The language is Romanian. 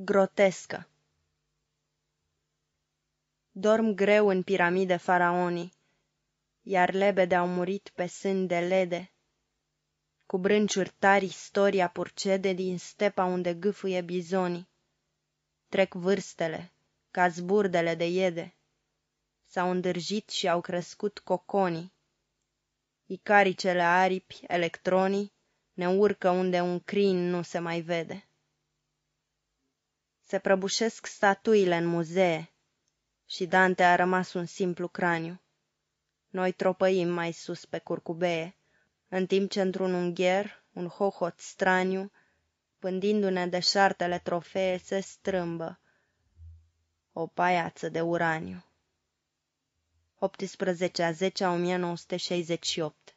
Grotescă Dorm greu în piramide faraonii, Iar lebede au murit pe sâni de lede. Cu brânciuri tari istoria purcede Din stepa unde gâfâie bizonii. Trec vârstele, ca zburdele de iede, S-au îndârjit și au crescut coconii. Icaricele aripi, electronii, Ne urcă unde un crin nu se mai vede. Se prăbușesc statuile în muzee Și Dante a rămas un simplu craniu. Noi tropăim mai sus pe curcubee, În timp ce într-un ungher, un hohot straniu, Pândindu-ne de șartele trofee, Se strâmbă o paiață de uraniu. 18 a 10 a 1968